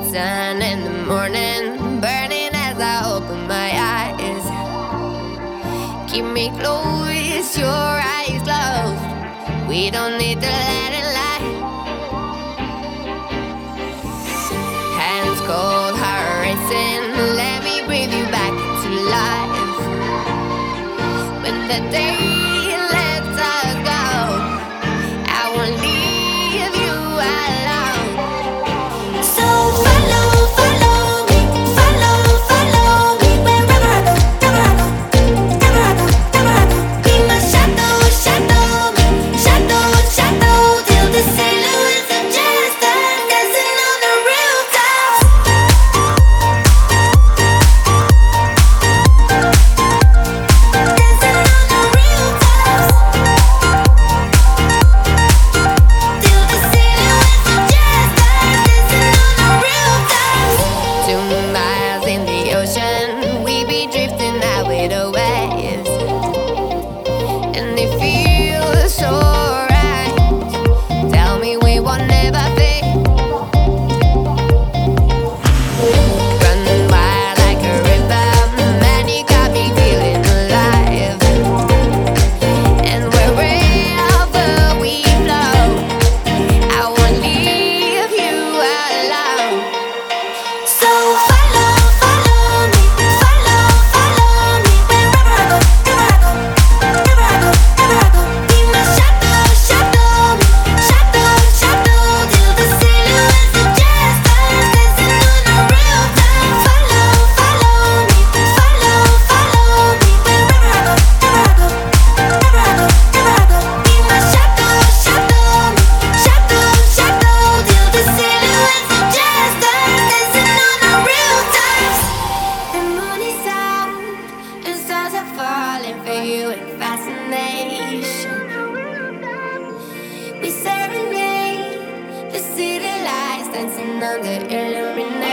sun in the morning, burning as I open my eyes. Keep me close, your eyes closed. We don't need to let it lie. Hands cold, heart racing. Let me breathe you back into life. When the day it away. We serenade the city lights dancing under illumination.